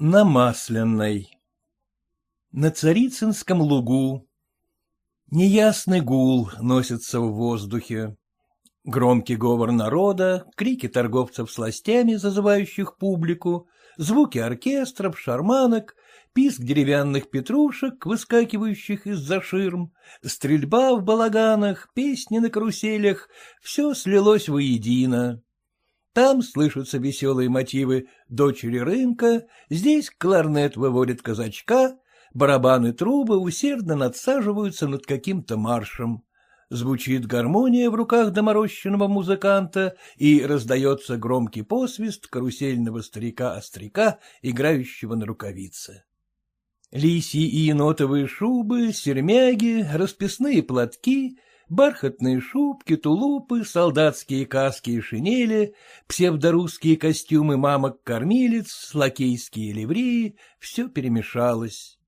На Масляной На Царицынском лугу Неясный гул носится в воздухе. Громкий говор народа, крики торговцев сластями, зазывающих публику, звуки оркестров, шарманок, писк деревянных петрушек, выскакивающих из-за ширм, стрельба в балаганах, песни на каруселях — все слилось воедино. Там слышатся веселые мотивы «Дочери рынка», здесь кларнет выводит казачка, барабаны трубы усердно надсаживаются над каким-то маршем. Звучит гармония в руках доморощенного музыканта, и раздается громкий посвист карусельного старика-остряка, играющего на рукавице. Лисьи и енотовые шубы, сермяги, расписные платки бархатные шубки, тулупы, солдатские каски и шинели, псевдорусские костюмы мамок-кормилец, лакейские ливреи — все перемешалось.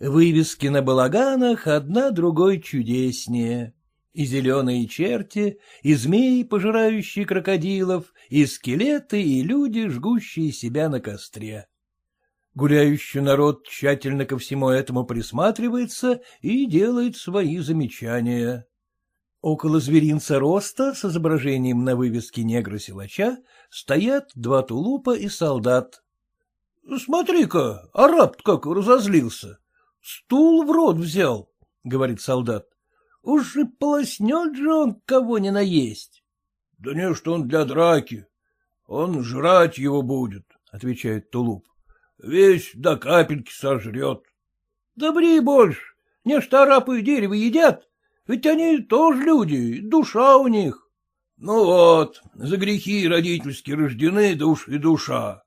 Вывески на балаганах одна другой чудеснее. И зеленые черти, и змеи, пожирающие крокодилов, и скелеты, и люди, жгущие себя на костре. Гуляющий народ тщательно ко всему этому присматривается и делает свои замечания. Около зверинца роста с изображением на вывеске негра-силача стоят два тулупа и солдат. — Смотри-ка, араб как разозлился. Стул в рот взял, — говорит солдат. — Уж и полоснет же он кого ни наесть. — Да не, что он для драки. Он жрать его будет, — отвечает тулуп. — Весь до капельки сожрет. — Добри больше, не что арабы дерево едят, ведь они тоже люди, душа у них. Ну вот, за грехи родительские рождены душ и душа.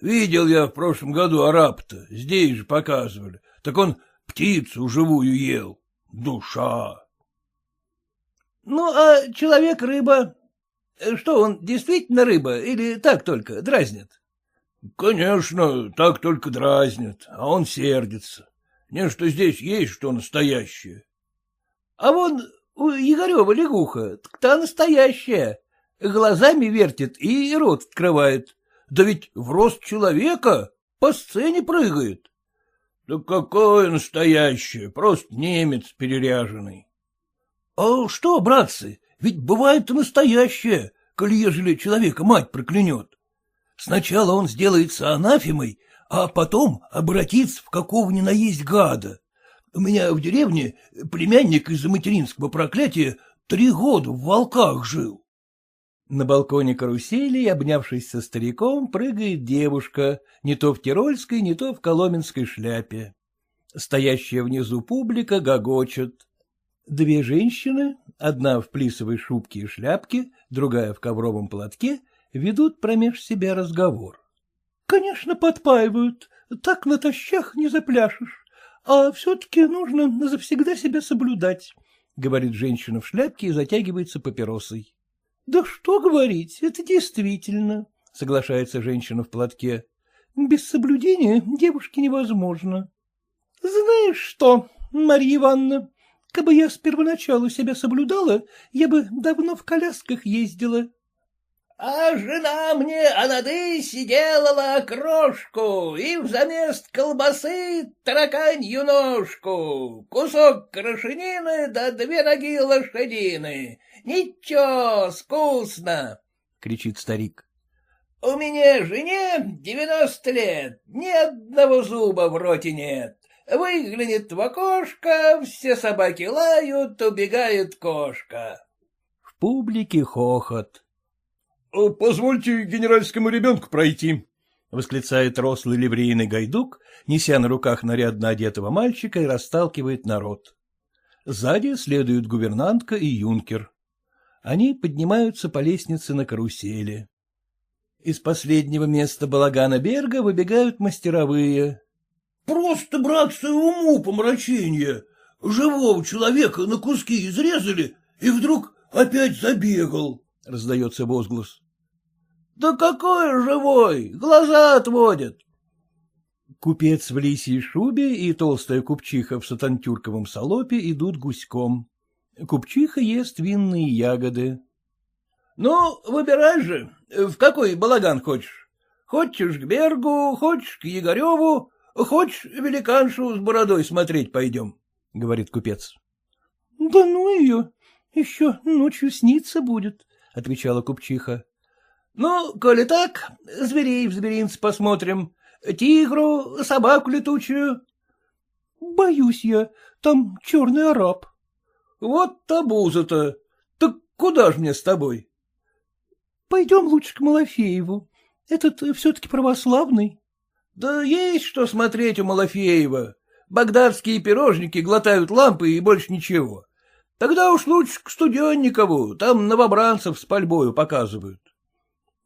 Видел я в прошлом году араб-то, здесь же показывали. Так он птицу живую ел. Душа. Ну, а человек-рыба? Что, он действительно рыба или так только дразнит? Конечно, так только дразнит, а он сердится. Не, что здесь есть что настоящее. А вон у Егорева лягуха, та настоящая. Глазами вертит и рот открывает. Да ведь в рост человека по сцене прыгает. Да какое настоящее, просто немец переряженный. А что, братцы, ведь бывает и настоящее, коли ежели человека мать проклянет. Сначала он сделается анафемой, а потом обратится в какого ни наесть гада. У меня в деревне племянник из-за материнского проклятия три года в волках жил. На балконе карусели, обнявшись со стариком, прыгает девушка, не то в тирольской, не то в коломенской шляпе. Стоящая внизу публика гогочет. Две женщины, одна в плисовой шубке и шляпке, другая в ковровом платке, ведут промеж себя разговор. — Конечно, подпаивают, так натощах не запляшешь. А все-таки нужно завсегда себя соблюдать, — говорит женщина в шляпке и затягивается папиросой. — Да что говорить, это действительно, — соглашается женщина в платке. — Без соблюдения девушке невозможно. — Знаешь что, Марья Ивановна, кабы я с первоначалу себя соблюдала, я бы давно в колясках ездила. А жена мне анадыси делала окрошку и взамест колбасы тараканью ножку, кусок крашенины да две ноги лошадины. Ничего, вкусно! — кричит старик. — У меня жене девяносто лет, ни одного зуба в роте нет. Выглянет в окошко, все собаки лают, убегает кошка. В публике хохот. Э, — Позвольте генеральскому ребенку пройти, — восклицает рослый ливрейный гайдук, неся на руках нарядно одетого мальчика и расталкивает народ. Сзади следуют гувернантка и юнкер. Они поднимаются по лестнице на карусели. Из последнего места балагана Берга выбегают мастеровые. — Просто, братцы, уму помрачение. Живого человека на куски изрезали, и вдруг опять забегал, — раздается возглас. — Да какой живой! Глаза отводят! Купец в лисьей шубе и толстая купчиха в сатантюрковом салопе идут гуськом. Купчиха ест винные ягоды. — Ну, выбирай же, в какой балаган хочешь. Хочешь к Бергу, хочешь к Егореву, хочешь великаншу с бородой смотреть пойдем, — говорит купец. — Да ну ее, еще ночью снится будет, — отвечала купчиха. — Ну, коли так, зверей в зверинце посмотрим, тигру, собаку летучую. — Боюсь я, там черный араб. — Вот табуза-то. Так куда ж мне с тобой? — Пойдем лучше к Малафееву. Этот все-таки православный. — Да есть что смотреть у Малафеева. Багдадские пирожники глотают лампы и больше ничего. Тогда уж лучше к Студенникову, там новобранцев с пальбою показывают. —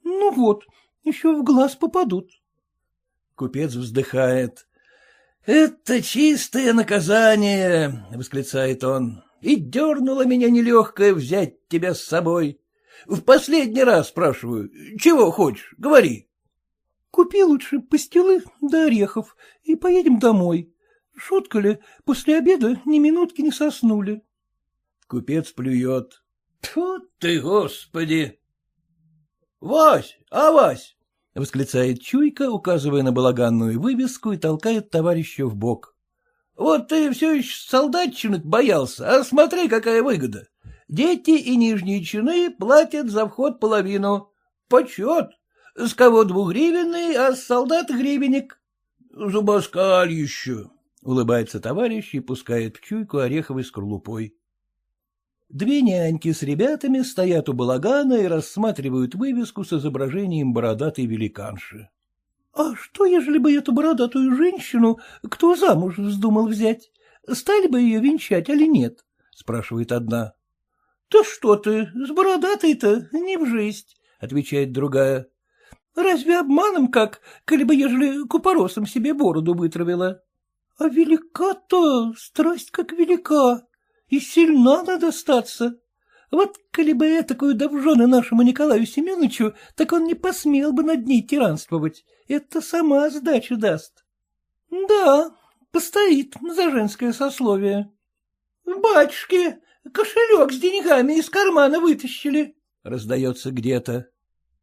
Ну вот, еще в глаз попадут. Купец вздыхает. — Это чистое наказание, — восклицает он, — и дернуло меня нелегкое взять тебя с собой. В последний раз спрашиваю, чего хочешь, говори. — Купи лучше пастилы да орехов и поедем домой. Шутка ли, после обеда ни минутки не соснули. Купец плюет. — Тьфу ты, господи! — Вась, а Вась! — восклицает Чуйка, указывая на балаганную вывеску и толкает товарища в бок. — Вот ты все еще солдатчины боялся, а смотри, какая выгода. Дети и нижние чины платят за вход половину. Почет. С кого двугривенный, а с солдат гривенник. Зубоскаль еще, — улыбается товарищ и пускает в чуйку ореховой скорлупой. Две няньки с ребятами стоят у балагана и рассматривают вывеску с изображением бородатой великанши. — А что, ежели бы эту бородатую женщину кто замуж вздумал взять? Стали бы ее венчать, или нет? — спрашивает одна. — Да что ты, с бородатой-то не в жизнь, — отвечает другая. — Разве обманом как, коли бы ежели купоросом себе бороду вытравила? А велика-то, страсть как велика, и сильна надо статься. Вот коли бы я такую довжены нашему Николаю Семеновичу, так он не посмел бы над ней тиранствовать. Это сама сдачу даст. Да, постоит за женское сословие. — Батюшки, кошелек с деньгами из кармана вытащили, — раздается где-то.